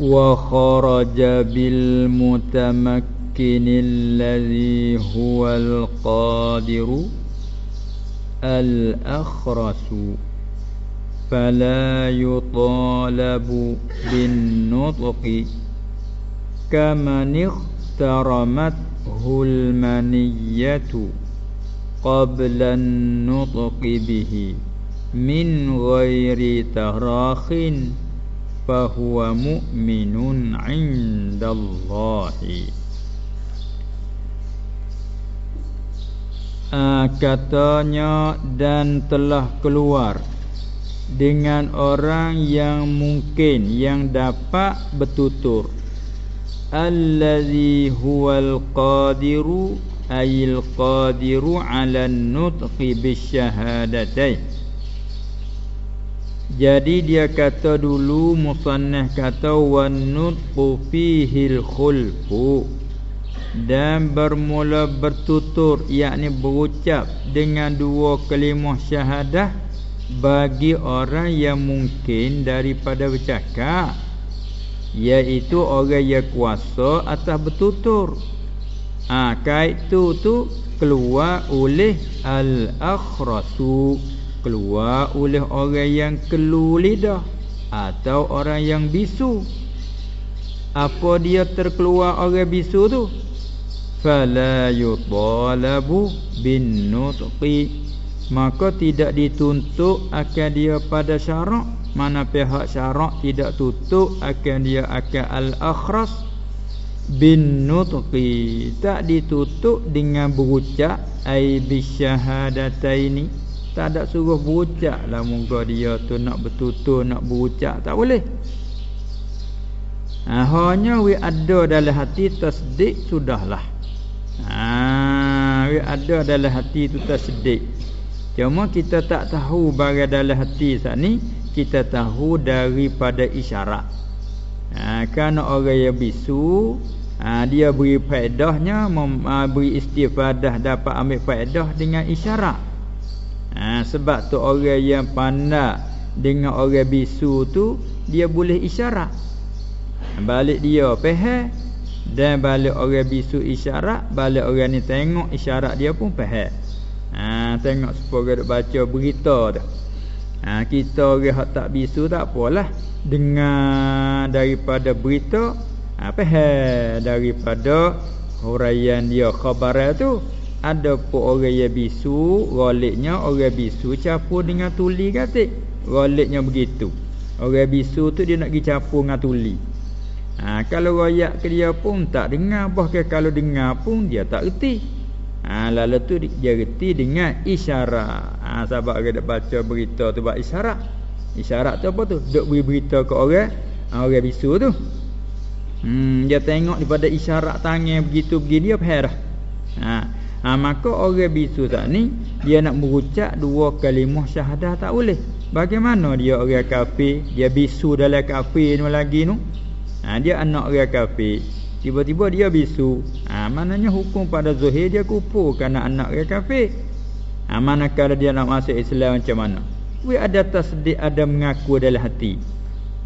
وخرج بالمتمكن الذي هو القادر الأخرس فلا يطالب بالنطق كمن اخترمته المنية قبل النطق به من غير تراخٍ. Fahuwa mu'minun 'indallahi. Uh, katanya dan telah keluar dengan orang yang mungkin yang dapat bertutur. Allazi huwal qadiru ayil qadiru 'ala an-nutqi bisyahadatain jadi dia kata dulu musannah kata wanutqu fihil khulfu. Dan bermula bertutur yakni berucap dengan dua kalimah syahadah bagi orang yang mungkin daripada bercakap iaitu orang yang kuasa atas bertutur. Ha, kait tu tu keluar oleh al-akhrasu keluar oleh orang yang kelu lidah atau orang yang bisu. Apa dia terkeluar orang bisu tu? Fala yutalabu bin nutqi. Maka tidak dituntut akan dia pada syarak. Mana pihak syarak tidak tutup akan dia akan al-akhras. Bin nutqi. Tak ditutup dengan berucap ai bisyahadataini tak ada suruh berucap lah muka dia tu nak bertutur nak berucap tak boleh. Ha, hanya we ada dalam hati tasdik sudahlah. Ha, we ada dalam hati tu tasdik. Cuma kita tak tahu bagai dalam hati saat ni kita tahu daripada isyarat. Ha, kerana orang yang bisu ha, dia beri faedahnya ha, beri istifadah dapat ambil faedah dengan isyarat ha, Sebab tu orang yang pandai Dengan orang bisu tu Dia boleh isyarat. Balik dia faham Dan balik orang bisu isyarat Balik orang ni tengok isyarat dia pun faham ha, Tengok supaya dia baca berita tu ha, Kita orang yang tak bisu tak apalah. Dengar daripada berita ha, Faham daripada Huraian dia khabar tu ada pun orang yang bisu Roliknya orang bisu capur dengan tuli katik Roliknya begitu. Orang bisu tu dia nak pergi capur dengan tuli. Ha, Kalau royak ke dia pun tak dengar Bahkan kalau dengar pun dia tak reti. Ha, Lalu tu dia reti dengan isyarat. Ha, Sebab orang nak baca berita tu buat isyarat. Isyarat tu apa tu? Duk beri berita ke orang ha, Orang bisu tu. Hmm, Dia tengok daripada isyarat tangan begitu begini Dia dah. Ha, ha, Maka orang bisu tak ni Dia nak berucap dua kalimah syahadah tak boleh. Bagaimana dia orang kafir? Dia bisu dalam kafir ni lagi tu ha, Dia anak orang kafir. Tiba-tiba dia bisu. Ha, Maknanya hukum pada zuhir dia kupur Kerana anak orang kafir. Ha, Manakala dia nak masuk Islam macam mana? Dia ada tasdik ada mengaku dalam hati.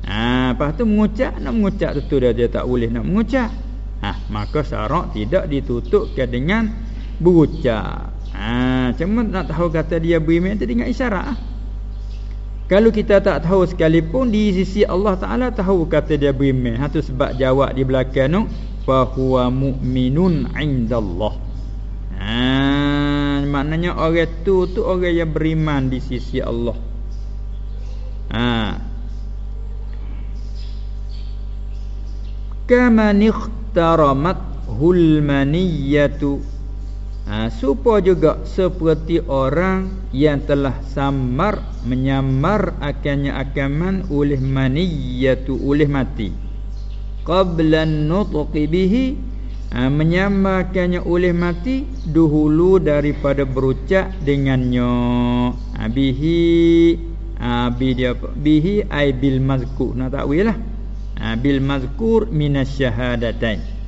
Ha, Lepas tu mengucap Nak mengucap tu dia, dia tak boleh nak mengucap ha, Maka syarak tidak ditutupkan dengan berucap. Ha, cuma nak tahu kata dia beriman tu dengan isyarat. Kalau kita tak tahu sekalipun di sisi Allah Taala tahu kata dia beriman. Ha tu sebab jawab di belakang tu fa mu'minun indallah. Ha maknanya orang tu tu orang yang beriman di sisi Allah. Ha kama nikhtaramat hulmaniyatu ha, Supa juga seperti orang yang telah samar Menyamar akannya akaman oleh maniyatu oleh mati. Qablan nutuqi bihi ha, Menyamarkannya oleh mati Dahulu daripada berucap dengannya. Ha, Bihi ha, bihi, dia, bihi ay bil mazkur. Nak takwil lah. Ha, Bil mazkur minas syahadatain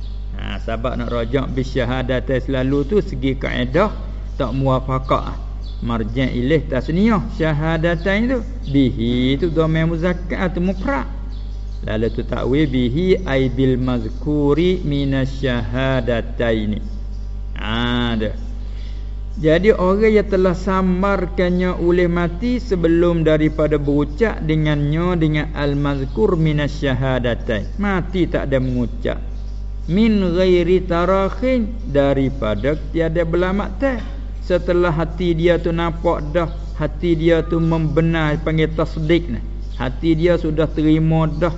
ha, Sebab nak rojak bisyahadat selalu tu Segi kaedah Tak muafakah Marjan ilih tasniyah Syahadatain tu. Bihi tu domen muzakat atau mukra lalu tu takwil bihi ay bil mazkuri minasyahadataini ada jadi orang yang telah samarkannya oleh mati sebelum daripada berucap dengannya dengan al-mazkur minasyahadatain mati tak ada mengucap min ghairi tarakhin daripada tiada belamak teh. Setelah hati dia tu nampak dah hati dia tu membenar panggil tasdik ni. Hati dia sudah terima dah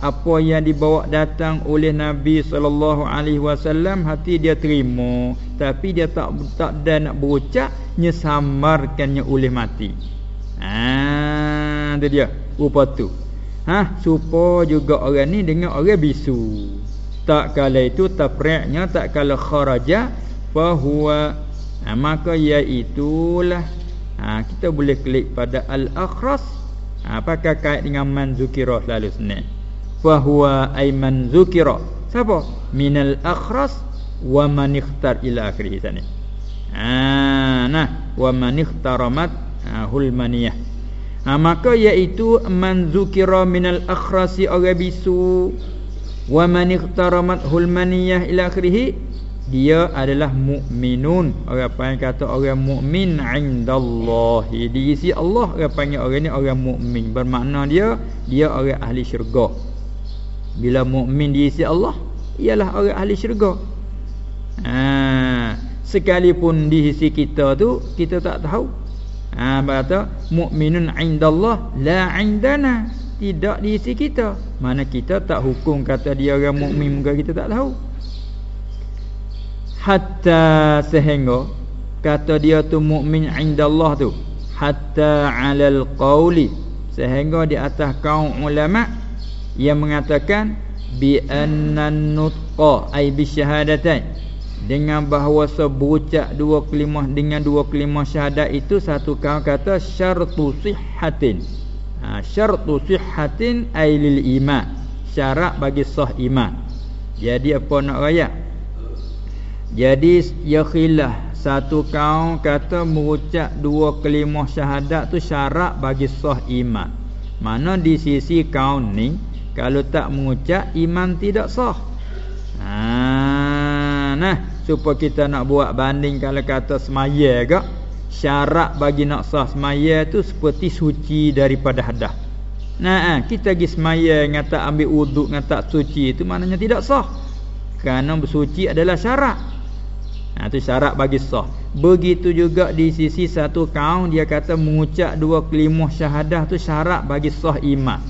apa yang dibawa datang oleh Nabi sallallahu alaihi wasallam hati dia terima. Tapi dia tak tak ada nak berucap nyesamarkannya oleh mati. Ha dia. Rupa tu. Ha supaya juga orang ni dengan orang bisu tak kala itu tafri'nya tak kala kharaja fa huwa ha, maka iaitulah ha, kita boleh klik pada al-akhras ha, apakah kait dengan man zukira selalu senang? Fahuwa ayman zukira. Siapa? Minal akhras wa man ikhtar ila akhirih sana. Ha nah wa man ikhtaramat ha, hulmaniyah ha, maka iaitu man zukira minal akhrasi orang bisu wa man ikhtaramat hulmaniyah ila akhirih dia adalah mukminun orang panggil kata orang mukmin indallahi di sisi Allah orang panggil orang ni orang mukmin bermakna dia dia orang ahli syurga bila mukmin di sisi Allah ialah orang ahli syurga. Ha, sekalipun di sisi kita tu kita tak tahu. Ha berkata mukminun indallah la indana. Tidak di sisi kita. Mana kita tak hukum kata dia orang mukmin muka kita tak tahu. Hatta sehingga kata dia tu mukmin indallah tu hatta alal qauli sehingga di atas kaum ulama yang mengatakan bi annan nutqa ai bi syahadatain dengan bahawa sebucak dua kelimah dengan dua kelimah syahadat itu satu kaum kata syartu sihhatin ha syartu sihhatin ai lil iman. Syarat bagi sah iman. Jadi apa nak raya jadi ya khilaf satu kaum kata mengucap dua kelimah syahadat tu syarat bagi sah iman. Mana di sisi kaum ni kalau tak mengucap iman tidak sah. Ha, nah, supaya kita nak buat banding kalau kata semaya ke syarat bagi nak sah semaya tu seperti suci daripada hadas. Nah, ha, kita pergi semaya ngata ambil wuduk ngata suci itu maknanya tidak sah. Kerana bersuci adalah syarat. Nah, itu syarat bagi sah. Begitu juga di sisi satu kaum dia kata mengucap dua kelimah syahadah tu syarat bagi sah iman.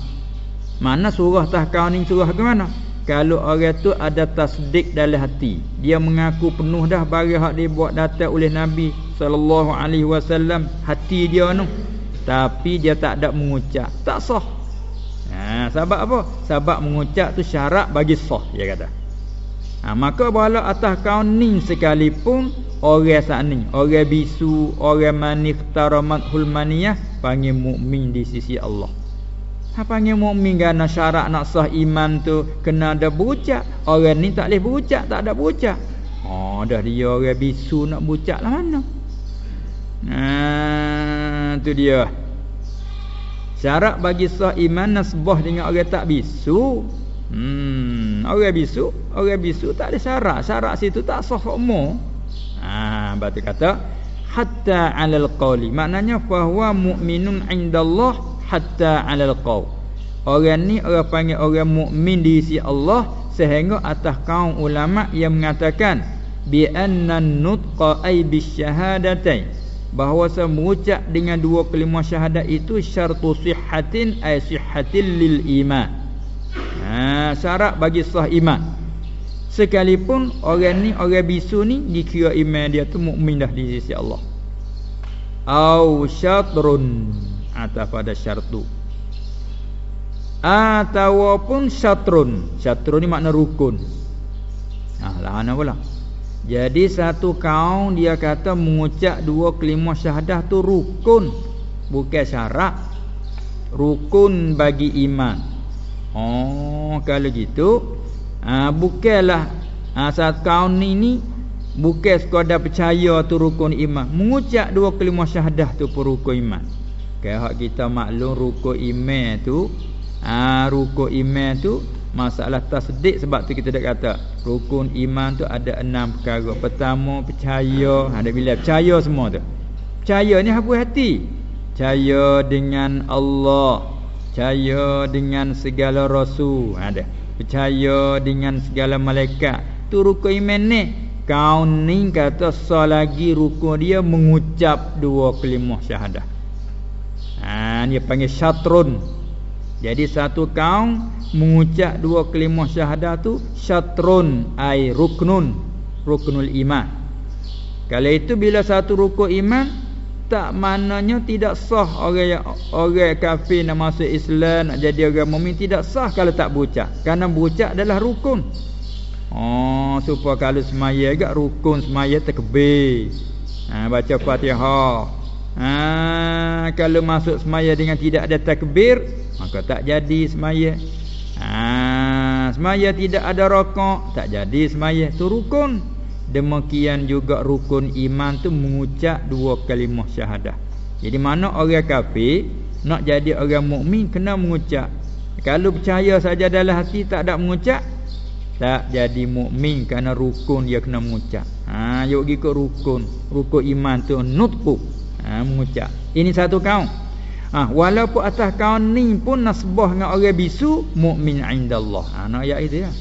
Mana surah tahkau ni surah ke mana? Kalau orang tu ada tasdik dalam hati, dia mengaku penuh dah bagi hak dia buat datang oleh Nabi sallallahu alaihi wasallam hati dia tu. Tapi dia tak ada mengucap, tak sah. Ha, sebab apa? Sebab mengucap tu syarat bagi sah dia kata. Ha, maka bala atas kau ni sekalipun orang sani, orang bisu, orang manik taramat hulmaniyah panggil mukmin di sisi Allah. Apa panggil mukmin kerana syarat nak sah iman tu kena ada berucap. Orang ni tak boleh berucap, tak ada berucap. Oh, dah dia orang bisu nak berucap lah mana? Nah, tu dia. Syarat bagi sah iman nasbah dengan orang tak bisu. Hmm, orang bisu, orang bisu tak ada syarat. Syarat situ tak sah semua. Ah, batu kata hatta 'alal qawli. Maknanya bahwa mukminun 'indallah hatta 'alal qaw. Orang ni orang panggil orang mukmin di sisi Allah sehingga atas kaum ulama yang mengatakan bi anna nutqa ay bisyahadatain bahawa mengucap dengan dua kalimah syahadat itu syartu sihhatin ay sihhatil lil iman. Ha, syarat bagi sah iman. Sekalipun orang ni orang bisu ni dikira iman dia tu mukmin dah di sisi Allah. Au syatrun atas pada syartu. Ataupun syatrun. Syatrun ni makna rukun. Ah lah ana pula jadi satu kaum dia kata mengucap dua kalimah syahadah tu rukun. Bukan syarat rukun bagi iman. Oh kalau gitu ah bukanlah ah satu kaum ni ni bukan sekadar percaya tu rukun iman. Mengucap dua kalimah syahadah tu pun rukun iman Kayak kita maklum rukun iman tu ha, rukun iman tu masalah tasdik sebab tu kita dah kata. Rukun iman tu ada enam perkara. Pertama percaya. Ada ha, bila percaya semua tu. Percaya ni apa hati. Percaya dengan Allah. Percaya dengan segala rasul. Ada ha, percaya dengan segala malaikat. Tu rukun iman ni. Kau ni kata sah lagi rukun dia mengucap dua kalimah syahadah ha ni panggil syatrun jadi satu kaum mengucap dua kalimah syahadah tu syatrun ai ruknun ruknul iman. Kalau itu bila satu rukun iman tak maknanya tidak sah orang yang orang kafir nak masuk Islam nak jadi orang mukmin tidak sah kalau tak berucap. Karena berucap adalah rukun. Oh supaya kalau semaya agak rukun semaya takbir. Ha, baca Fatihah. Ha, kalau masuk semaya dengan tidak ada takbir maka tak jadi semaya. Ha, semaya tidak ada rokok tak jadi semaya. Tu rukun. Demikian juga rukun iman tu mengucap dua kalimah syahadah. Jadi mana orang kafir nak jadi orang mukmin kena mengucap. Kalau percaya saja dalam hati tak ada mengucap tak jadi mukmin kerana rukun dia kena mengucap. Ha yuk ikut rukun. Rukun iman tu nutqu ha mengucap ini satu kaum Ha, walaupun atas kau ni pun nasbah dengan orang bisu mukmin indallah. Ha nak ayat itu ya.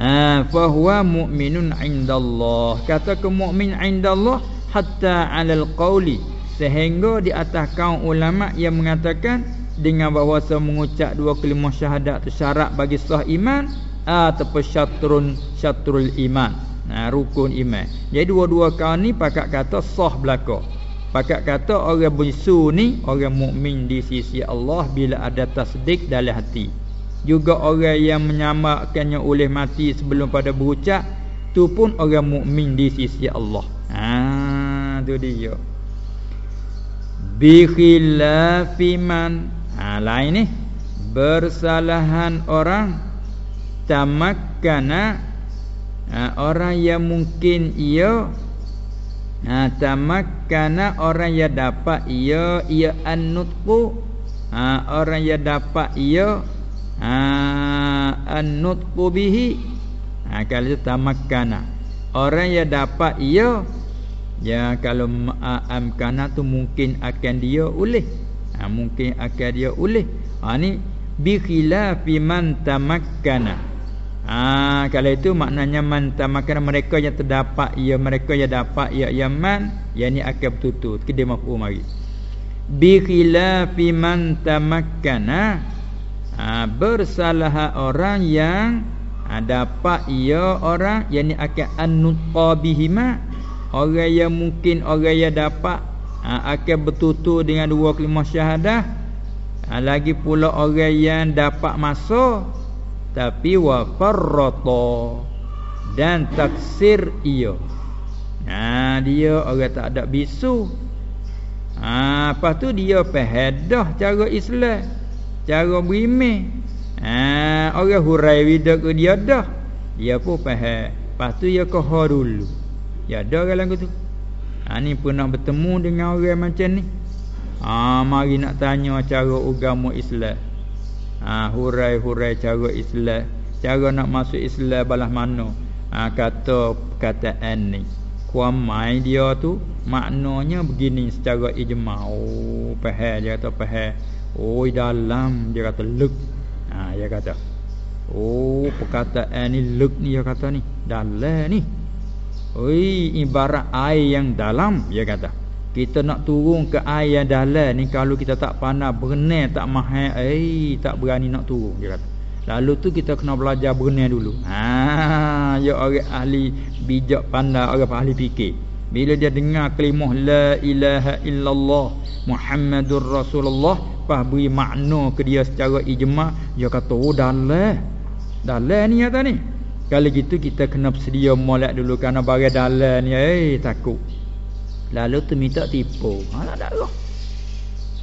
Ha fa huwa mu'minun indallah. Kata ke mukmin indallah hatta 'alal qawli sehingga di atas kaum ulama yang mengatakan dengan bahawa mengucap dua kalimah syahadat itu syarat bagi sah iman ataupun syatrun syatrul iman. Nah, rukun iman. Jadi dua-dua kaum ni pakat kata sah belaka. Pakat kata orang bisu ni orang mukmin di sisi Allah bila ada tasdik dalam hati. Juga orang yang menyamakannya oleh mati sebelum pada berucap tu pun orang mukmin di sisi Allah. Ha tu dia. Bi khilafi man ha lain ni bersalahan orang tamakkana ha, orang yang mungkin ia ha, tamakkana orang yang dapat ia ia annutqu. Ha, orang yang dapat ia ha, annutqu bihi. Ha, kalau tamakkana. Orang yang dapat ia ya kalau amkana tu mungkin akan dia oleh ha, mungkin akan dia oleh ha, ni bi khilafi man tamakkana Ah, kalau itu maknanya man tamakan mereka yang terdapat ia mereka yang dapat ia yaman yang ni akan betul kita mafhum mari bi khilafi man tamakkana ah, bersalah orang yang ah, dapat ia orang yang ni akan annutqa bihima orang yang mungkin orang yang dapat ah, akan betul dengan dua kalimah syahadah. Ah, lagi pula orang yang dapat masuk tapi wa farrata. Dan taksir ia. Ha dia orang tak ada bisu. Ha lepas tu dia fahadah cara Islam. Cara beriman. Ha orang hurai widak ke dia dah. Dia pun faham lepas tu dia kohor dulu. Ya ada orang tu. Ha ni pernah bertemu dengan orang macam ni. Ha mari nak tanya cara agama Islam ha, hurai-hurai cara Islam. Cara nak masuk Islam balas mana? Ha, kata perkataan ni. Kuamai dia tu maknanya begini secara ijma oh faham dia kata faham oh dalam dia kata lek. Ha, dia kata. Oh perkataan ni lek ni dia kata ni. Dalam ni. Oi ibarat air yang dalam dia kata kita nak turun ke air yang dalam ni kalau kita tak pandai berenang tak mahal eh tak berani nak turun dia kata. Lalu tu kita kena belajar berenang dulu. Ha ya orang ahli bijak pandai orang ahli fikir. Bila dia dengar kalimah la ilaha illallah muhammadur rasulullah pas beri makna ke dia secara ijma dia kata oh dalam. Dalam ni kata ni. Kalau gitu kita kena sedia molek dulu kerana barang dalam ni eh takut Lalu tu minta tipu. Ha tak ada.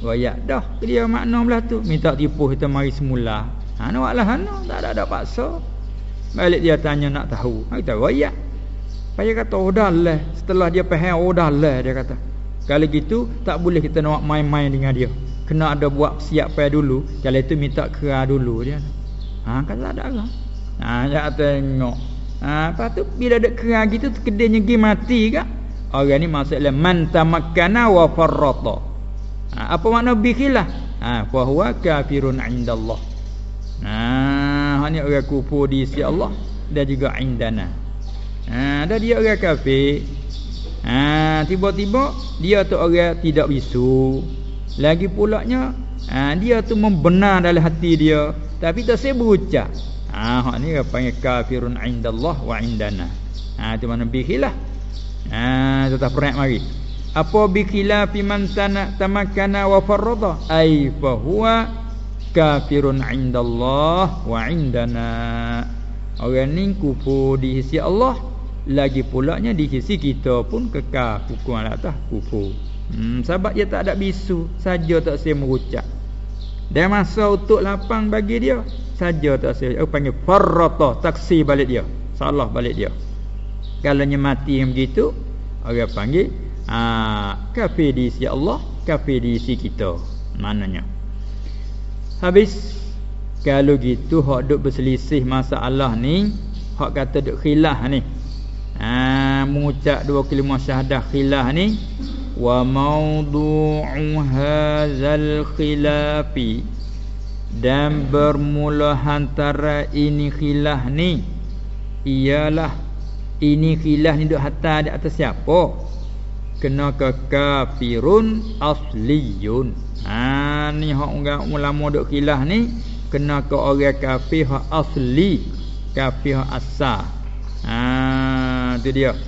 Royak dah dia makna belah tu. Minta tipu kita mari semula. Ha nak lah ana tak ada ada paksa. Balik dia tanya nak tahu. Ha kita royak. Paya kata oh dah lah. Setelah dia faham oh dah lah dia kata. Kalau gitu tak boleh kita nak main-main dengan dia. kena ada buat siap pai dulu kalau itu minta kera dulu dia ha kan tak ada lah ha ya tengok ha lepas tu bila ada kera gitu kedainya pergi mati kak orang ni maksudnya man tamakkana wa farrata ha, apa makna bikhilah ha fa huwa kafirun indallah ha hanya orang kufur di sisi Allah dan juga indana ha dan dia orang kafir ha tiba-tiba dia tu orang tidak bisu lagi pulaknya ha, dia tu membenar dalam hati dia tapi tak saya berucap. Ha hak ni panggil kafirun indallah wa indana. Ha tu mana bikhilah. Ha tetap perak mari. Apa bikhilah fi man tamakkana wa farrada ai fa huwa kafirun indallah wa indana. Orang ni kufur di sisi Allah lagi pulaknya di sisi kita pun kekal hukum atas kufur. Hmm, sebab dia tak ada bisu saja tak saya merucap. Dan masa untuk lapang bagi dia saja tak saya aku panggil farrata taksi balik dia. Salah balik dia. Kalau mati yang begitu orang panggil ah kafir di sisi Allah, kafir di sisi kita. Mananya. Habis kalau gitu hak duk berselisih masalah ni, hak kata duk khilaf ni. Ah mengucap dua kalimah syahadah khilaf ni wa mawdu'u hadzal khilafi dan bermula antara ini khilaf ni ialah ini khilaf ni duk hatta di atas siapa? Kena ke kafirun asliyun. Ha ni hak orang ulama duk khilaf ni. Kena ke orang kafir hak asli. Kafir asal. Ha tu dia.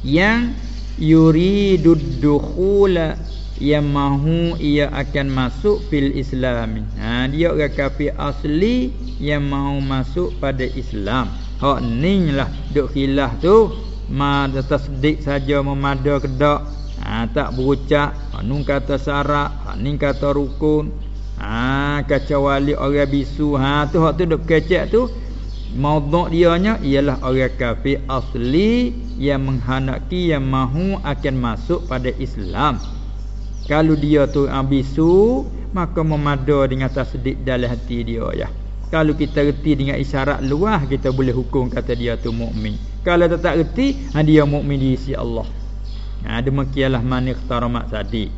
Yang yuridud dukhula yang mahu ia akan masuk fil islam ha dia orang kafir asli yang mahu masuk pada Islam hak ni lah. Duk khilaf tu ma tasdik saja memada kedak. Ha tak berucap ha nun kata syarat ha ni kata rukun. Ha kecuali orang bisu. Ha tu hak tu duk kecek tu. Maudhu' dianya ialah orang kafir asli yang menghendaki yang mahu akan masuk pada Islam. Kalau dia tu ambisu, maka memada dengan tasdik dalam hati dia ya. Kalau kita reti dengan isyarat luah kita boleh hukum kata dia tu mukmin. Kalau tak reti, ha, dia mukmin di sisi Allah. Ha demikianlah man ikhtaramat tadi.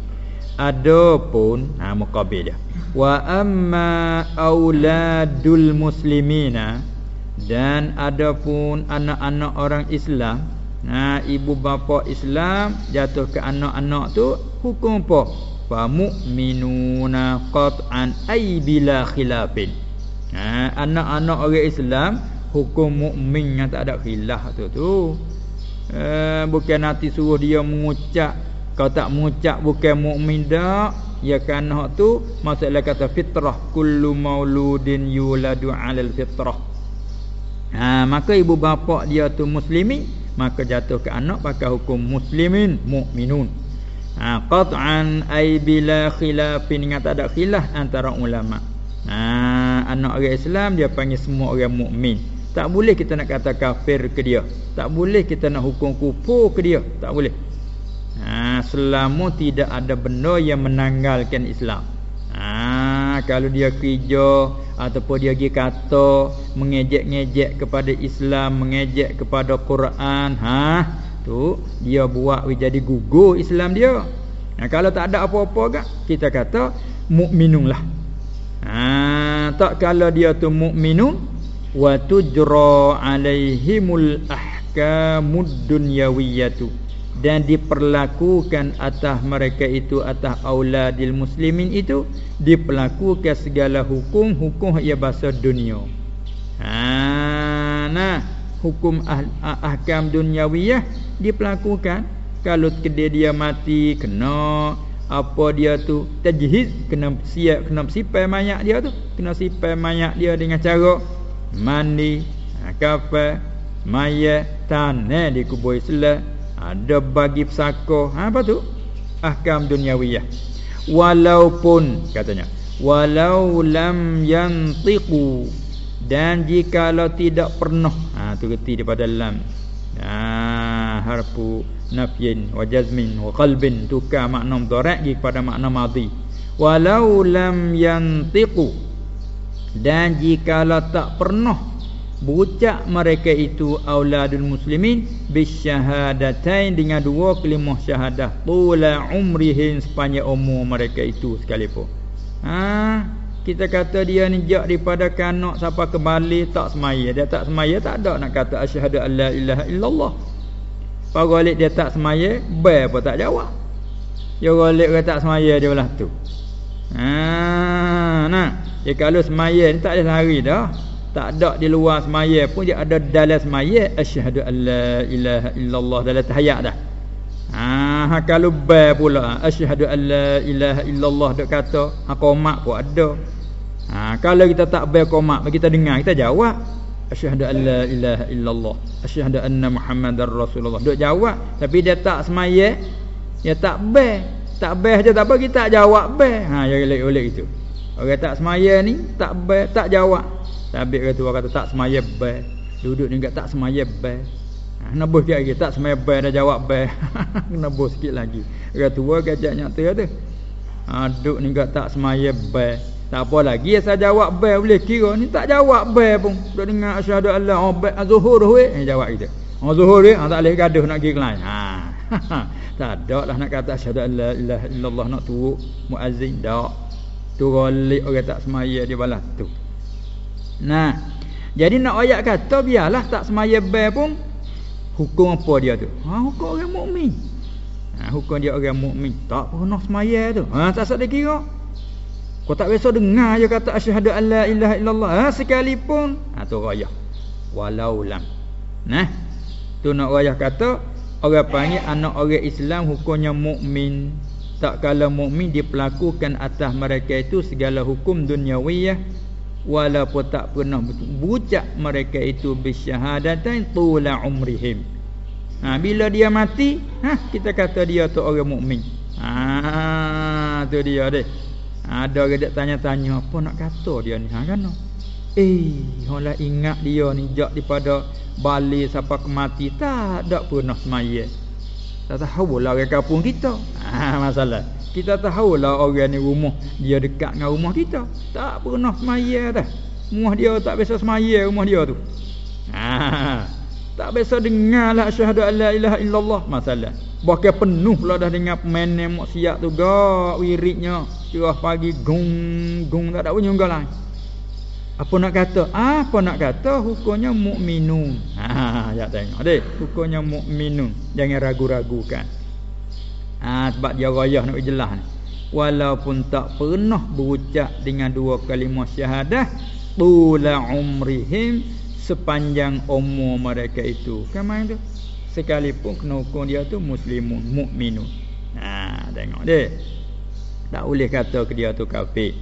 Adapun ha muqabil dia. Wa amma auladul muslimina dan adapun anak-anak orang Islam nah ibu bapa Islam jatuh ke anak-anak tu hukum apa fa mu'minuna qat'an ay bila khilafin ha anak-anak orang Islam hukum mukmin yang tak ada khilaf tu tu uh, bukan nanti suruh dia mengucap kau tak mengucap bukan mukmin dak ya kan hak tu maksudnya kata fitrah kullu mauludin yuladu 'alal fitrah Ha, maka ibu bapa dia tu muslimi maka jatuh ke anak pakai hukum muslimin mukminun. Ha, qat'an ay bila khilafin ingat tak ada khilaf antara ulama. Ha, anak orang Islam dia panggil semua orang mukmin. Tak boleh kita nak kata kafir ke dia. Tak boleh kita nak hukum kufur ke dia. Tak boleh. Ha, selama tidak ada benda yang menanggalkan Islam. Ha, kalau dia kerja ataupun dia pergi kata mengejek-ngejek kepada Islam, mengejek kepada Quran, ha tu dia buat jadi gugur Islam dia. Nah kalau tak ada apa-apa gak kita kata mukminunlah. Ha tak kalau dia tu mukminun wa tujra alaihimul ahkamud dunyawiyatu. Dan diperlakukan atas mereka itu atas auladil muslimin itu diperlakukan segala hukum hukum ia bahasa dunia. Ha nah hukum ah, ah, ahkam duniawiyah diperlakukan. Kalau kedai dia mati kena apa dia tu? Tajhiz kena siap kena sipai mayat dia tu. Kena sipai mayat dia dengan cara mandi ha, kafan mayat tanah di kubur Islam. Ada bagi pesaka ha, apa tu? Ahkam duniawiyah. Walaupun katanya walau lam yantiqu. Dan jika tidak pernah ha tu reti daripada lam. Ha harfu nafyin wa jazmin wa qalbin tukar makna mudhari' kepada makna madhi. Walau lam yantiqu dan jikalau tak pernah berucap mereka itu auladul muslimin bisyahadatain dengan dua kalimah syahadah tula umrihin sepanjang umur mereka itu sekalipun. Ha? Kita kata dia ni jak daripada kanak sampai kembali tak semaya. Dia tak semaya tak ada nak kata asyhadu alla ilaha illallah Pagalik dia tak semaya, bai pun tak jawab. Dia golek kata tak semaya dia belah tu. Ha, nah. Dia kalau semaya ni tak ada lari dah. Tak ada di luar semaya pun dia ada dalam semaya asyhadu alla ilaha illallah dalam tahiyat dah. Ha, kalau bai pula asyhadu alla ilaha illallah dak kata ha qomat pun ada. Ha, kalau kita tak bai qomat kita dengar kita jawab asyhadu an la ilaha illallah. Asyhadu anna muhammadar rasulullah. Duk jawab tapi dia tak semaya dia tak bai tak bai aja tak apa kita tak jawab bai ha ya oleh itu. Orang tak semaya ni tak bai tak jawab. Tapi kata orang kata tak semaya bai duduk ni tak semaya bai ha nebus dia lagi tak semaya bai dah jawab bai nebus sikit lagi. Orang tua kajak nyata tu. Ha duduk ni tak semaya bai tak apa lagi saya jawab bai boleh kira ni tak jawab bai pun. Dok dengar asyhadu alla oh bai zuhur we eh jawab kita. Oh zuhur we ah, tak boleh gaduh nak pergi lain. Ha. tak ada lah nak kata asyhadu alla ilaha illallah nak turuk muazzin dak. Tu golik orang tak semaya dia balas tu. Nah. Jadi nak ayat kata biarlah tak semaya bai pun hukum apa dia tu? Ha hukum orang mukmin. Ha hukum dia orang mukmin tak pernah semaya tu. Ha tak sadar kira. Kau tak biasa dengar je kata asyhadu alla ilaha illallah ha, sekalipun. Ha tu rayah. Walau lam. Nah. Tu nak rayah kata orang panggil anak orang Islam hukumnya mukmin. Tak kala mukmin diperlakukan atas mereka itu segala hukum duniawiyah walaupun tak pernah berucap mereka itu bisyahadatain tula umrihim. Ha, bila dia mati, ha, kita kata dia tu orang mukmin. Ha, tu dia deh. Ada orang dak tanya-tanya apa nak kata dia ni ha kan? Eh, hola ingat dia ni jak daripada Bali sampai ke mati tak ada pernah semaya. Tak tahu lah orang kampung kita. Ha masalah. Kita tahu lah orang ni rumah dia dekat dengan rumah kita. Tak pernah semaya dah. Rumah dia tak biasa semaya rumah dia tu. Ha. Tak biasa dengar lah syahadu alla ilaha illallah masalah. Bahkan penuh lah dah dengar pemain maksiat tu gak wiridnya. Cerah pagi gung gung tak ada bunyi unggal lain. Apa nak kata? Apa nak kata hukumnya mukminun. Ha ya tengok deh. Hukumnya mukminun. Jangan ragu-ragukan. Ha sebab dia rayah nak jelas ni. Walaupun tak pernah berucap dengan dua kalimah syahadah, tula umrihim sepanjang umur mereka itu. Kan main tu? Sekalipun kena hukum dia tu muslimun mukminun. Ha tengok dia. Tak boleh kata ke dia tu kafir.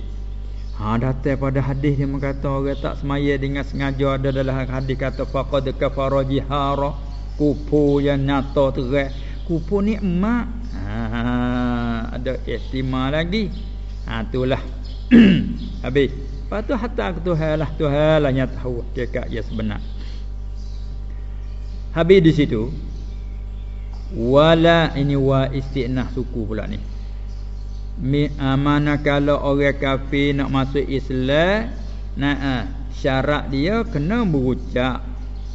Ha datang pada hadis dia mengata orang tak semaya dengan sengaja ada dalam hadis kata faqad kafara jihara. Kupu yang nyata terang kupu ni emak. Ha ada ihtimal lagi. Ha itulah. Habis. Lepas tu hatta Tuhan lah Tuhan lah yang tahu dia sebenar Habis di situ wala ini wa istinah suku pula ni. Mi, uh, mana kalau orang kafir nak masuk Islam nah uh, syarat dia kena berucap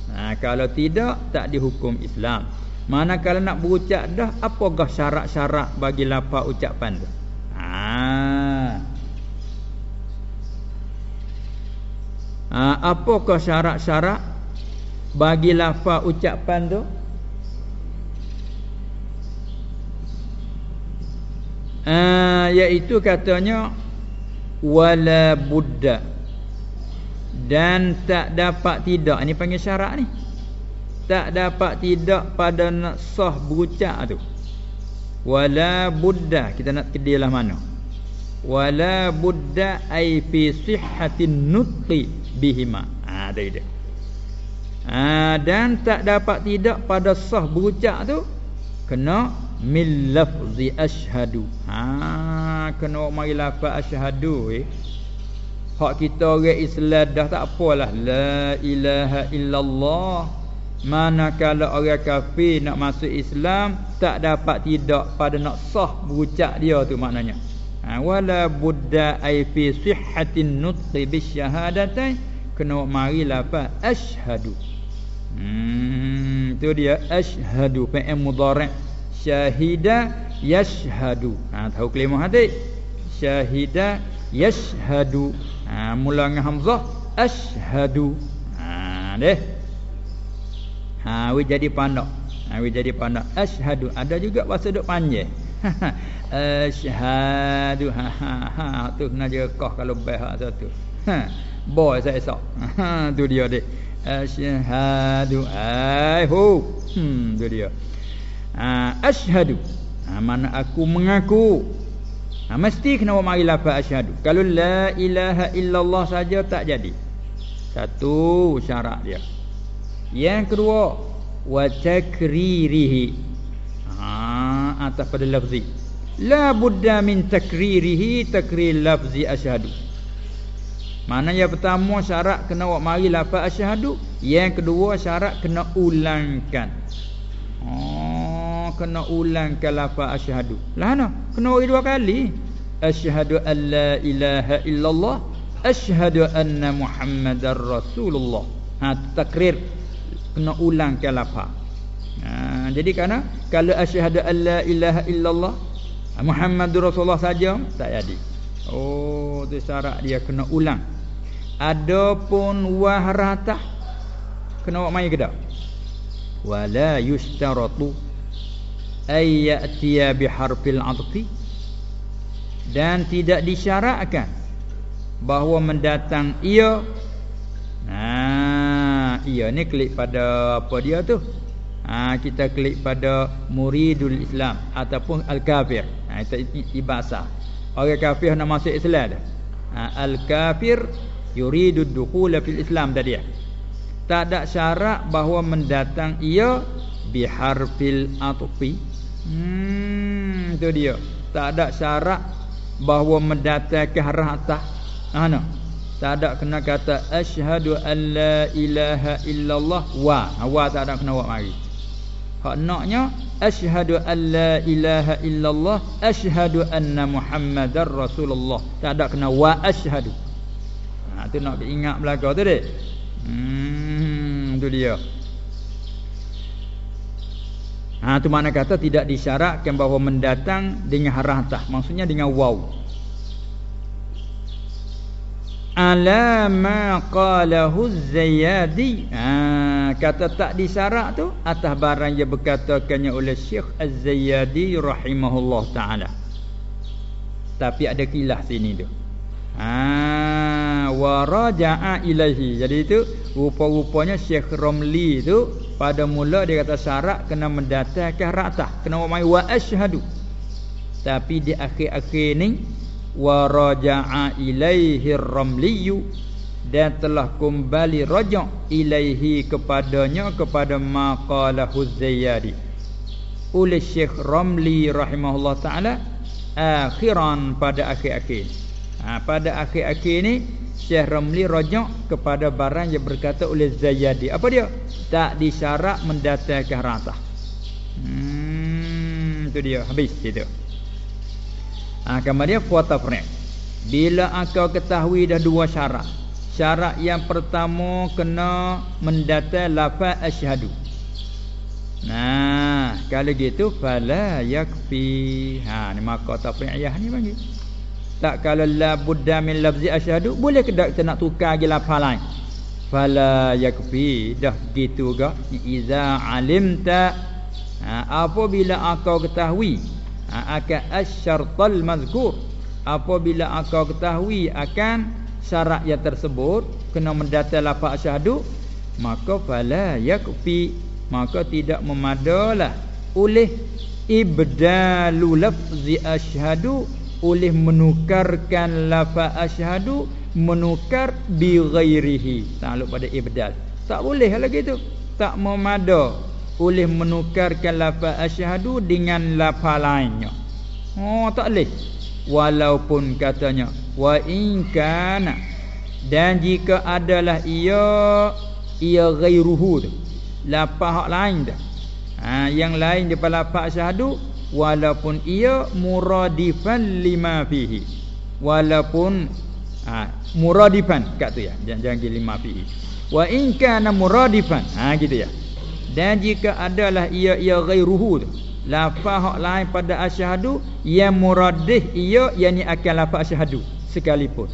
nah, kalau tidak tak dihukum Islam. Mana kalau nak berucap dah apakah syarat-syarat bagi lafaz ucapan tu? Ha uh, apakah syarat-syarat bagi lafaz ucapan tu? Uh, iaitu katanya wala buddha dan tak dapat tidak. Ini panggil syarat ni. Tak dapat tidak pada nak sah berucap tu. Wala buddha kita nak kedilah mana. Wala buddha ai fi sihhatin nutqi bihima. Ah ha, dia ha, dan tak dapat tidak pada sah berucap tu kena min lafzi ashhadu. Ha kena mari lafaz ashhadu eh. Hak kita orang Islam dah tak apalah. La ilaha illallah. Manakala orang kafir nak masuk Islam tak dapat tidak pada nak sah berucap dia tu maknanya. Ha, wala budda ai fi sihhatin nutqi bisyahadatain kena mari lafaz asyhadu hmm tu dia. Asyhadu fi'il mudhari. Syahida yashhadu. Ha tahu kalimah hati? Syahida yashhadu. Ha mula dengan hamzah asyhadu ha deh. Ha we jadi pandak ha we jadi pandak asyhadu ada juga bahasa duk panjang. Asyhadu ha ha ha. Tu kena jaga kah kalau hak satu. Ha boy saya esok. Ha tu dia dek. Asyhadu ai hu. Hmm tu dia. Ha asyhadu. Ha mana aku mengaku. Ha mesti kena mari lafaz asyhadu. Kalau la ilaha illallah saja tak jadi. Satu syarat dia. Yang kedua wa takririhi. Ha atas pada lafzi la budda min takririhi takrir lafzi asyhadu mana yang pertama syarat kena buat mari lafaz asyhadu. Yang kedua syarat kena ulangkan. Oh kena ulangkan lafaz asyhadu. Lah ana kena buat dua kali. Asyhadu an la ilaha illallah asyhadu anna muhammadar rasulullah. Ha takrir. Kena ulangkan lafaz. Ha, jadi kerana kalau asyhadu an la ilaha illallah Muhammadur Rasulullah saja tak jadi. Oh, tu syarat dia kena ulang. Adapun wahratah kena buat mai ke tak? Wala yustaratu ay ya'tiya biharfil 'athfi dan tidak disyaratkan bahawa mendatang ia Nah, ia ni klik pada apa dia tu? Ha, kita klik pada muridul Islam ataupun al-kafir. Ha, itu ibasa. Orang kafir nak masuk Islam dah. Ha, al-kafir yuridu dukhul fil Islam tadi. Tak ada syarat bahawa mendatang ia biharfil atfi. Hmm, itu dia. Tak ada syarat bahawa mendatang ke arah atas. Ha, no. Tak ada kena kata asyhadu an la ilaha illallah wa. Ha, wa tak ada kena buat mari. Hak naknya asyhadu an la ilaha illallah asyhadu anna muhammadar rasulullah. Tak ada kena wa asyhadu. Ha tu nak ingat belaka tu dek. Hmm tu dia. Ha tu mana kata tidak disyaratkan bahawa mendatang dengan harah maksudnya dengan waw ala ma qalahu zayyadi ha, kata tak disyarat tu atas barang yang berkatakannya oleh Syekh Az-Zayyadi rahimahullah taala. Tapi ada kilah sini tu. Ha wa raja'a ilaihi. Jadi itu rupa-rupanya Syekh Romli tu pada mula dia kata syarat kena mendatangkan ratah. Kena mai wa asyhadu tapi di akhir-akhir ni wa raja'a ilaihi ramliyu dan telah kembali rajak ilaihi kepadanya kepada maqala huzayyadi. Oleh Syekh Ramli rahimahullah taala akhiran pada akhir-akhir. Ha, pada akhir-akhir ni Syekh Ramli rajak kepada barang yang berkata oleh Zayyadi. Apa dia? Tak disyarat mendatangkan rata hmm itu dia. Habis itu Ha, kemudian kuota frame. Bila engkau ketahui dah dua syarat. Syarat yang pertama kena mendata lafaz asyhadu. Nah, kalau gitu fala yakfi. Ha ni maka tafri'iyah ni bagi. Tak kalau la budda min lafzi asyhadu boleh ke tak kita nak tukar lagi lafaz lain. Fala yakfi dah gitu ga iza alimta ha, apabila engkau ketahui Ha, akan asyartal mazkur apabila engkau ketahui akan syarat yang tersebut kena mendata lafaz asyhadu maka fala yakfi maka tidak memadalah. Oleh ibdalu lafzi asyhadu oleh menukarkan lafaz asyhadu menukar bi ghairihi takluk pada ibdal. Tak boleh lagi tu. Tak memada. Boleh menukarkan lafaz asyhadu dengan lafaz lainnya. Oh tak boleh. Walaupun katanya wa in kana. Dan jika adalah ia ia ghairuhu hak lain dah. Ha, yang lain daripada lafaz asyhadu walaupun ia muradifan lima fihi. Walaupun ha, muradifan kat tu ya. Jangan jangan lima fihi. Wa in kana muradifan. Ha gitu ya. Dan jika adalah ia ia ghairuhu lafaz lain pada asyhadu yang muradih ia yakni akan lafaz asyhadu sekalipun.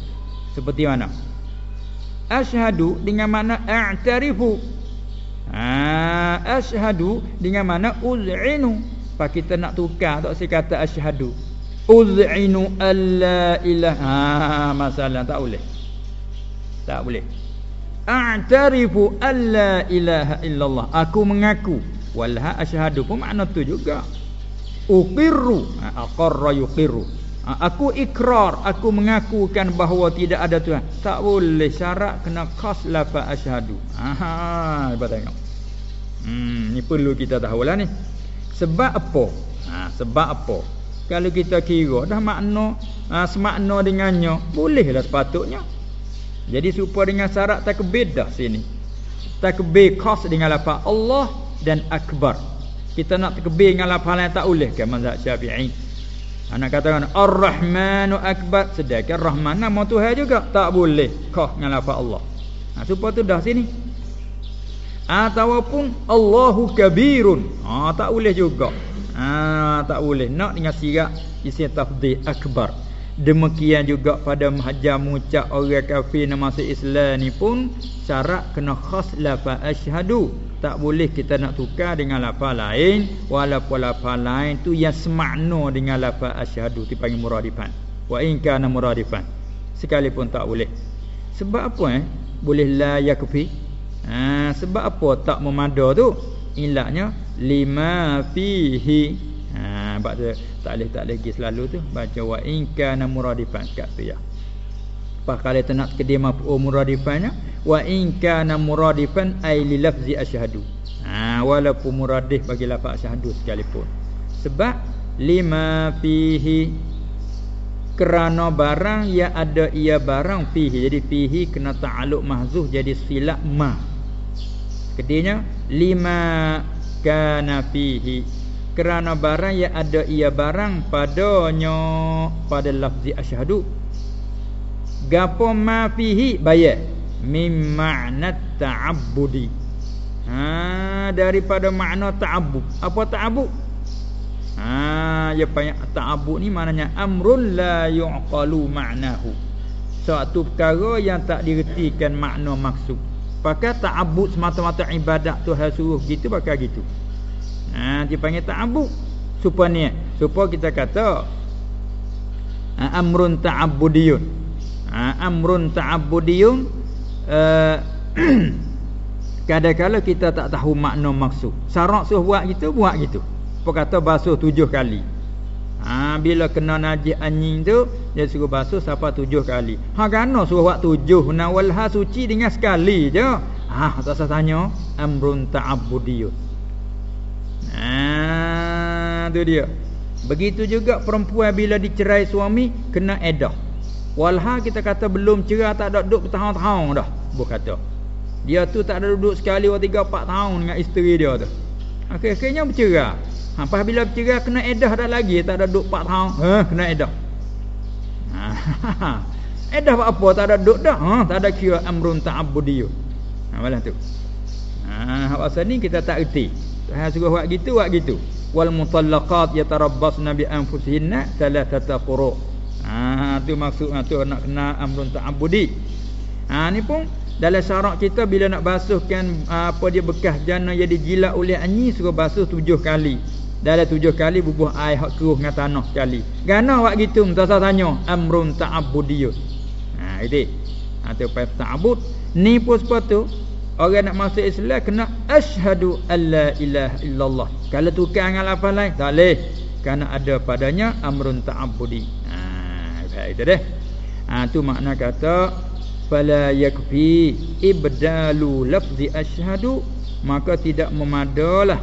Seperti mana? Asyhadu dengan makna a'tarifu. Ha asyhadu dengan makna uz'inu. Pak kita nak tukar tak saya kata asyhadu uz'inu alla ilaha. Ha masalah tak boleh. Tak boleh. A'tarifu alla ilaha illallah. Aku mengaku. Walha asyhadu pun makna tu juga. Uqirru. Ha, aqarra yuqirru ha, aku ikrar aku mengakukan bahawa tidak ada tuhan. Tak boleh syarat kena khas lafaz asyhadu. Ha cuba tengok. Hmm ni perlu kita tahu lah ni. Sebab apa? Ha, sebab apa? Kalau kita kira dah makna ha, semakna dengannya bolehlah sepatutnya. Jadi supaya dengan syarat takbir dah sini. Takbir khas dengan lafaz Allah dan akbar. Kita nak tekbir dengan lafaz yang tak boleh ke mazhab Syafi'i. Anak katakan Ar-Rahmanu akbar sedangkan Rahman nama Tuhan juga tak boleh kah dengan lafaz Allah. Ha supaya tu dah sini. Ataupun Allahu kabirun. Ha tak boleh juga. Ha tak boleh nak dengan sirat isim tafdhil akbar. Demikian juga pada mahjam ucap orang kafir nama masuk Islam ni pun syarat kena khas lafaz asyhadu. Tak boleh kita nak tukar dengan lafaz lain walaupun lafaz lain tu yang semakna dengan lafaz asyhadu dipanggil muradifan. Wa in kana muradifan. Sekalipun tak boleh. Sebab apa eh? Boleh la yakfi. Ha, sebab apa tak memada tu? Ilahnya lima fihi Ha sebab tu tak leh tak lagi selalu tu baca wa in kana muradifan kat tu ya. Apa kalau tu nak kedim apa oh, muradifannya wa in kana muradifan ai li lafzi asyhadu. Ha walaupun muradif bagi lafaz asyhadu sekalipun. Sebab lima fihi kerana barang yang ada ia barang fihi jadi fihi kena ta'alluq mahzuf jadi silap ma kedinya lima kana fihi kerana barang yang ada ia barang padanya pada lafzi asyhadu gapo ma fihi? Bayat mim ma'na ta'abbudi. Ha daripada makna ta'abbud. Apa ta'abbud? Ha ya banyak ta'abbud ni maknanya amrun la yuqalu ma'nahu. Suatu perkara yang tak diretikan makna maksud. Pakai ta'abbud semata-mata ibadat Tuhan suruh gitu pakai gitu. Ha dipanggil ta'abbud. Supaya supaya kita kata ha, amrun ta'abbudiyun. Ha amrun ta'abbudiyun uh, kadang-kadang kita tak tahu makna maksud. Syarat suruh buat gitu buat gitu. Apa kata basuh tujuh kali. Ha bila kena najis anjing tu dia suruh basuh sampai tujuh kali. Ha kena suruh buat tujuh nawal ha suci dengan sekali je. Ha tak usah tanya amrun ta'abbudiyun. Ha tu dia. Begitu juga perempuan bila dicerai suami kena edah. Walha kita kata belum cerai tak ada duduk bertahun-tahun dah. Bu kata. Dia tu tak ada duduk sekali atau tiga empat tahun dengan isteri dia tu. Akhir-akhirnya bercerai. Ha, pas bila bercerai kena edah dah lagi tak ada duduk empat tahun. Ha, kena edah. Ha, edah buat apa tak ada duduk dah. Ha, tak ada kira amrun ta'abbudiyyu. Ha, malah tu. Ha, apa ni kita tak erti. Ha suruh buat gitu buat gitu. Wal mutallaqat yatarabbasna bi anfusihinna thalathata quru. Ha tu maksud ha, tu nak kena amrun ta'abbudi. Ha ni pun dalam syarat kita bila nak basuhkan apa dia bekas jana yang dijilat oleh anyi suruh basuh tujuh kali. Dalam tujuh kali bubuh air hak keruh dengan tanah sekali. Gana buat gitu mutasa tanya amrun ta'abbudiyun. Ha itu. Ha tu ta'abbud. Ni pun sepatu Orang nak masuk Islam kena asyhadu alla ilaha illallah. Kalau tukar dengan lafaz lain tak leh. Kerana ada padanya amrun ta'abbudi. Ha itu deh. Ha tu makna kata fala yakfi ibdalu lafzi asyhadu maka tidak memadalah.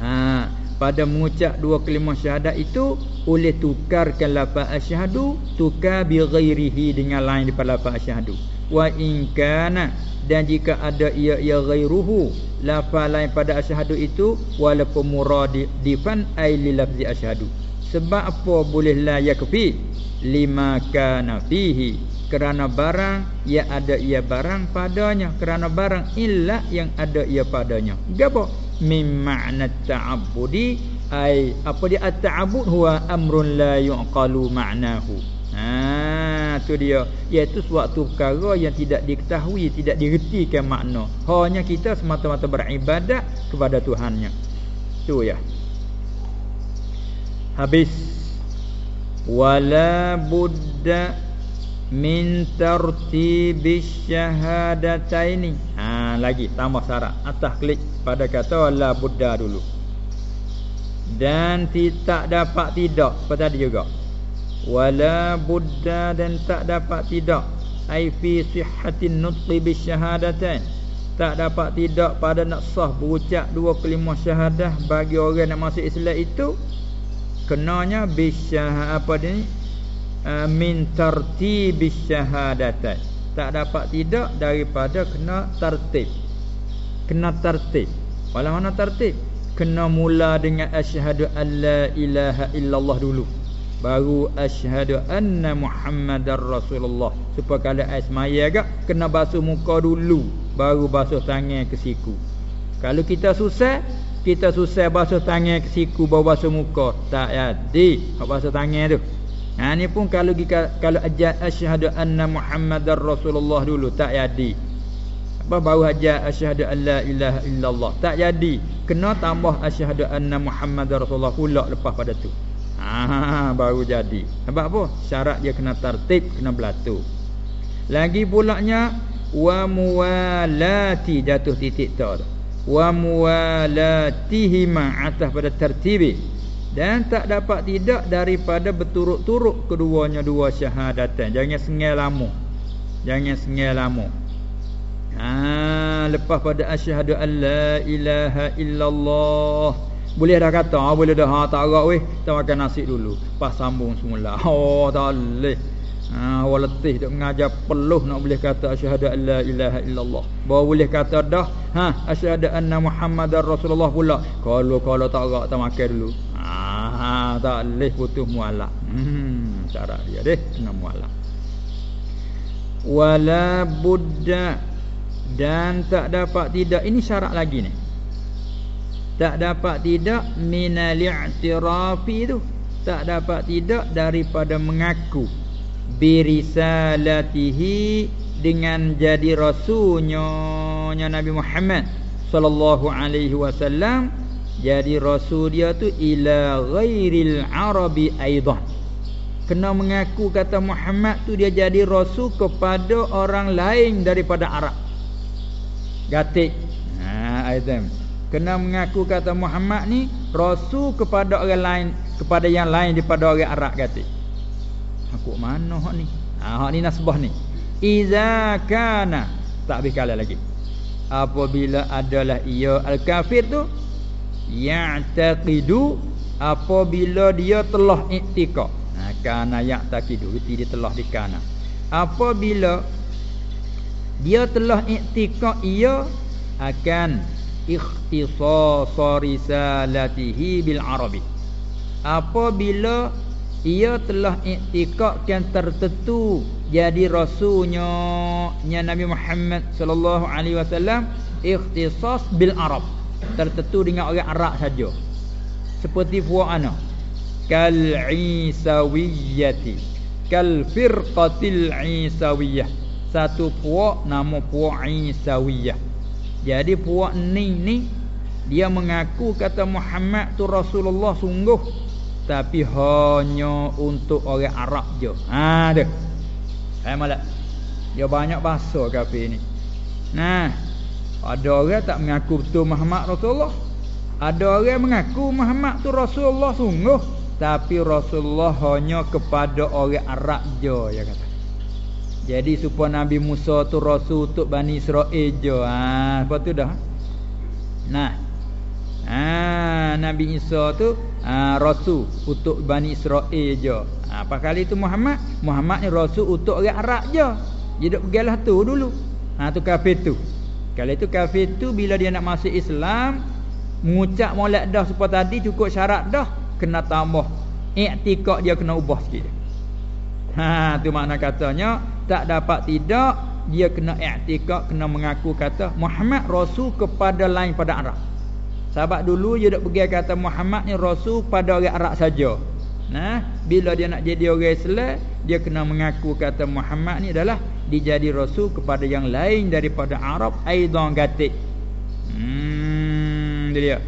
Ha pada mengucap dua kalimah syahadat itu oleh tukarkan lafaz asyhadu tukar bi ghairihi dengan lain daripada lafaz asyhadu wa in kana dan jika ada ia ia ghairuhu lafal lain pada asyhadu itu walaupun muradifan ai lafzi asyhadu sebab apa boleh la yakfi lima kana fihi. Kerana barang yang ada ia barang padanya. Kerana barang illa yang ada ia padanya. Gapo? Mim ma'na ta'abbudi. Ai apa dia? At-ta'abbud huwa amrun la yuqalu ma'nahu. Ha tu dia. Iaitu suatu perkara yang tidak diketahui tidak digertikan makna. Hanya kita semata-mata beribadat kepada Tuhannya. Tu ya habis. Wala budda min tartibis syahadataini ha lagi tambah syarat. Atas klik pada kata la budda dulu. Dan tidak dapat tidak. Seperti tadi juga? Wala budda dan tak dapat tidak. Ai fi sihhatin nutqi bis syahadatain. Tak dapat tidak pada nak sah berucap dua kalimah syahadah bagi orang nak masuk Islam itu kenanya bis apa ni? Uh, min tartibis syahadatain tak dapat tidak daripada kena tertib kena tertib wala mana tertib kena mula dengan asyhadu alla ilaha illallah dulu. Baru asyhadu anna muhammadar rasulullah. Supaya kalau asmaya agak kena basuh muka dulu. Baru basuh tangan ke siku. Kalau kita susah kita susah basuh tangan ke siku baru basuh muka tak jadi basuh tangan tu Ha ni pun kalau kita kalau ajat asyhadu anna Muhammadar Rasulullah dulu tak jadi. Apa baru aja asyhadu alla ilaha illallah. Tak jadi. Kena tambah asyhadu anna Muhammadar Rasulullah pula lepas pada tu. Ha baru jadi. Sebab apa? Syarat dia kena tertib, kena belatu. Lagi pulaknya wa muwalati jatuh titik tu. Wa muwalatihi ma atas pada tertibi. Dan tak dapat tidak daripada berturut-turut keduanya dua syahadatan. Jangan sengal lama jangan sengal lama ha lepas pada asyhadu alla ilaha illallah. Boleh dah kata ha, boleh dah. Ha tak agak weh. Kita makan nasi dulu. Pas sambung semula. Oh tak boleh Ha, awak letih duk mengajar peluh nak boleh kata asyhadu alla ilaha illallah. Bawa boleh kata dah, ha asyhadu anna muhammadar rasulullah pula. Kalau kalau tak agak tak makan dulu. Ha tak boleh putus mualaf. Hmm cara dia deh kena mualaf. Wala budda dan tak dapat tidak ini syarat lagi ni. Tak dapat tidak minal i'tirafi tu. Tak dapat tidak daripada mengaku birisalatihi dengan jadi rasulnya Nabi Muhammad sallallahu alaihi wasallam. Jadi rasul dia tu ila ghairil arabi aidan. Kena mengaku kata Muhammad tu dia jadi rasul kepada orang lain daripada Arab. Gatik. Ha aidan kena mengaku kata Muhammad ni rasul kepada orang lain kepada yang lain daripada orang Arab gatik Aku mana hak ni? Ha hak ni nasbah ni. Iza kana tak bikala lagi. Apabila adalah ia al-kafir tu ya'taqidu apabila dia telah iktikad. Ha kana ya'taqidu itu dia telah dikana. Apabila dia telah iktikad ia akan ikhtisas risalatihi bil arabi. Apabila ia telah iktikadkan tertentu jadi rasulnya nya Nabi Muhammad sallallahu alaihi wasallam ikhtisas bil arab. Tertentu dengan orang Arab saja. Seperti puak kal isawiyyati kal firqatil isawiyah satu puak nama puak isawiyah jadi puak ni ni dia mengaku kata Muhammad tu Rasulullah sungguh tapi hanya untuk orang Arab je. Ha tu. Eh malak. Dia banyak bahasa kafir ni. Nah, ada orang tak mengaku betul Muhammad Rasulullah. Ada orang mengaku Muhammad tu Rasulullah sungguh, tapi Rasulullah hanya kepada orang Arab je ya kata. Jadi supaya Nabi Musa tu rasul untuk Bani Israel je. Ha, apa tu dah? Nah. Ha, Nabi Isa tu ha, rasul untuk Bani Israel je. Ha, apa kali itu Muhammad? Muhammad ni rasul untuk orang Arab je. Dia duk pergilah tu dulu. Ha tu kafir tu. Kalau itu kafir tu bila dia nak masuk Islam, mengucap molek dah seperti tadi cukup syarat dah, kena tambah. Iktikad dia kena ubah sikit. Ha tu makna katanya tak dapat tidak dia kena i'tikad kena mengaku kata Muhammad rasul kepada lain pada Arab. Sahabat dulu dia dak pergi kata Muhammad ni rasul pada orang Arab saja. Nah, bila dia nak jadi orang Islam, dia kena mengaku kata Muhammad ni adalah dijadi rasul kepada yang lain daripada Arab aidan gatik. Hmm, dia.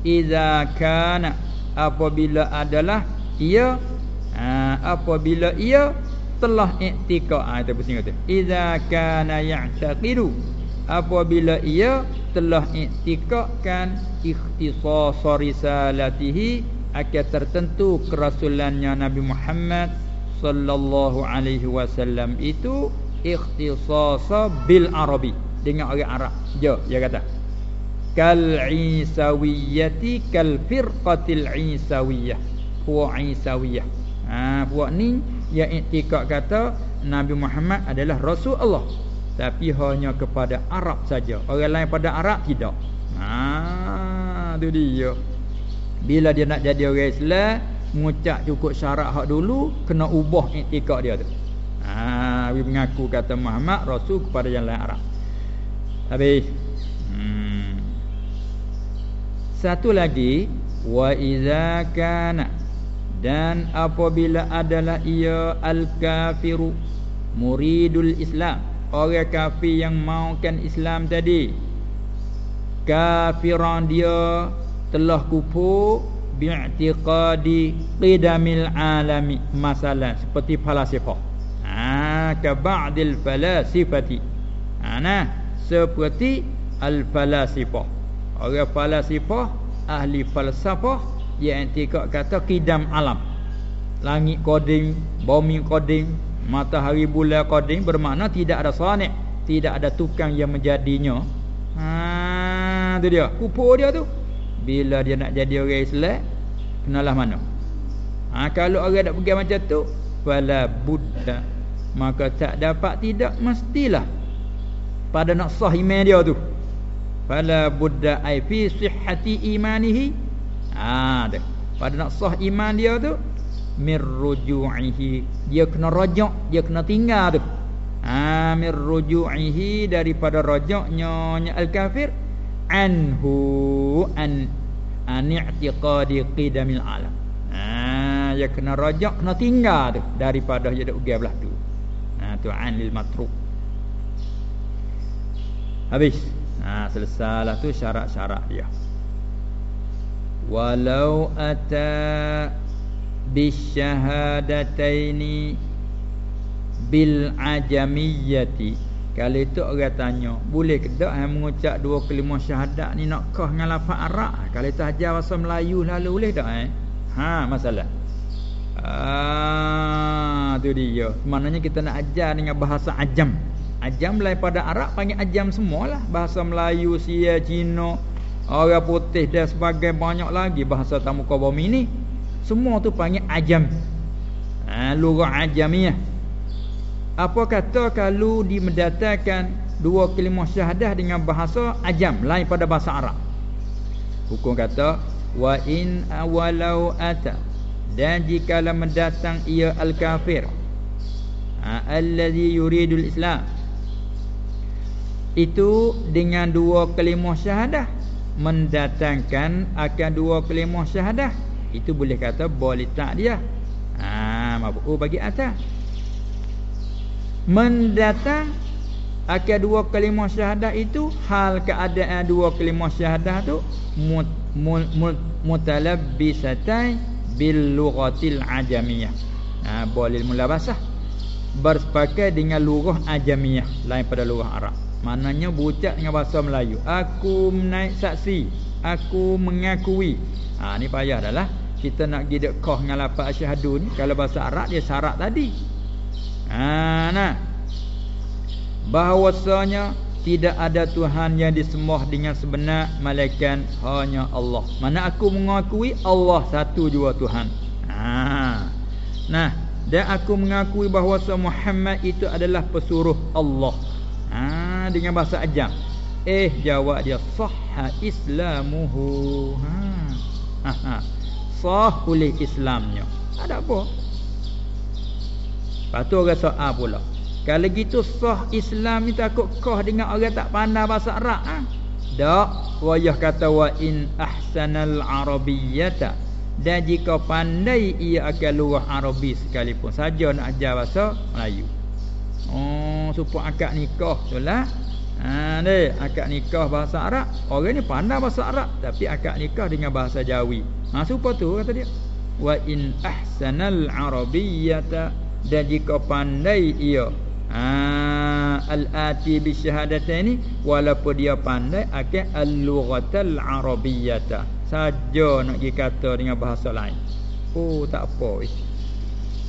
Iza kana apabila adalah ia ha, apabila ia telah i'tikad ha, itu pusing kata iza kana ya'taqidu apabila ia telah i'tikadkan ikhtisas risalatihi akan tertentu kerasulannya Nabi Muhammad sallallahu alaihi wasallam itu ikhtisas bil arabi dengan orang Arab. Jo, dia kata. Kal isawiyyati kal firqatil isawiyah. Puak isawiyah. Ha, puak ni yang iktikad kata Nabi Muhammad adalah rasul Allah. Tapi hanya kepada Arab saja. Orang lain pada Arab tidak. Ha, tu dia. Bila dia nak jadi orang Islam Mengucap cukup syarat hak dulu Kena ubah iktikad dia tu Haa Dia mengaku kata Muhammad Rasul kepada yang lain Arab Habis hmm. Satu lagi Wa iza kana Dan apabila adalah ia Al-kafiru Muridul Islam Orang kafir yang maukan Islam tadi Kafiran dia telah kufur bi'tiqadi qidamil alami masalah seperti falasifah ha ka ba'dil falasifati. Ha nah seperti al falasifah orang falasifah ahli falsafah yang i'tiqad kata qidam alam. Langit koding bumi koding matahari bulan koding bermakna tidak ada sani tidak ada tukang yang menjadinya. Ha tu dia. Kufur dia tu. Bila dia nak jadi orang Islam kenalah mana? Ha, kalau orang nak pergi macam tu fala buddha maka tak dapat tidak mestilah. Pada nak sah iman dia tu. Fala buddha ai fi sihhati imanihi. Ha dah pada nak sah iman dia tu mirruju'ihi dia kena rajak dia kena tinggal tu. Ha mirruju'ihi daripada rajaknya al-kafir. Anhu an an i'tiqadi qidamil alam. Ha ya kena rajak kena tinggal tu daripada dia ugai belah tu. Ha tu anil matruk. Habis. Ha selesailah tu syarat-syarat dia. Walau ata bisyahadataini bil ajamiyati kalau itu orang tanya Boleh ke tak yang mengucap dua kelima syahadat ni Nak kah dengan lafaz Arab Kalau itu ajar bahasa Melayu lalu boleh tak eh? Ha masalah Ah, tu dia. Maknanya kita nak ajar dengan bahasa ajam. Ajam lain pada Arab panggil ajam semualah. Bahasa Melayu, Sia, Cina, orang putih dan sebagai banyak lagi bahasa tamu bumi ni. Semua tu panggil ajam. Ha, lugah ajamiah. Apa kata kalau dimendatangkan dua kalimah syahadah dengan bahasa ajam lain pada bahasa Arab. Hukum kata wa in awalau ata dan jika mendatang ia al-kafir ha, allazi yuridul islam itu dengan dua kalimah syahadah mendatangkan akan dua kalimah syahadah itu boleh kata boleh tak dia? Ha mabu bagi atas. Mendatang akan dua kalimah syahadah itu hal keadaan dua kalimah syahadah tu mut, mut, mut, mutalabbisatai bil lughatil ajamiyah. Ha boleh mula basah. Bersepakai dengan lugah ajamiyah lain pada lugah Arab. Maknanya berucap dengan bahasa Melayu. Aku menaik saksi. Aku mengakui. Ha ni payah adalah kita nak pergi dekat dengan lafaz syahadu ni kalau bahasa Arab dia syarat tadi Ha nah. Bahwasanya tidak ada Tuhan yang disembah dengan sebenar malaikat hanya Allah. Mana aku mengakui Allah satu jua Tuhan. Ha. Nah, dan aku mengakui bahawa Muhammad itu adalah pesuruh Allah. Ha dengan bahasa ajam. Eh jawab dia sahha islamuhu. Ha. Ha. ha. Sah oleh Islamnya. Ada apa? Patu orang soal pula. Kalau gitu sah Islam ni takut kau dengan orang tak pandai bahasa Arab ha? Tak. Wayah kata wa in ahsanal arabiyyata dan jika pandai ia akan luah Arabi sekalipun saja nak ajar bahasa Melayu. Oh, supaya akad nikah itulah. Ha ni, akad nikah bahasa Arab. Orang ni pandai bahasa Arab tapi akad nikah dengan bahasa Jawi. Ha supaya tu kata dia. Wa in ahsanal arabiyyata dan jika pandai ia ha, al-ati bi syahadataini walaupun dia pandai akan al-lughatal arabiyyata saja nak pergi kata dengan bahasa lain. Oh tak apa.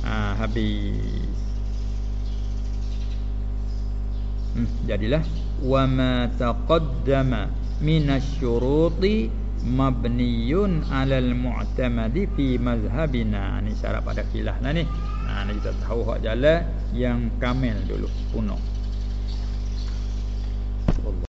Ha habis. Hmm, jadilah wa ma taqaddama min asy-syuruti mabniyun 'ala al-mu'tamadi fi mazhabina. Ni syarat pada kilah lah ni. Ha ni kita tahu hak jalan yang kamil dulu punah.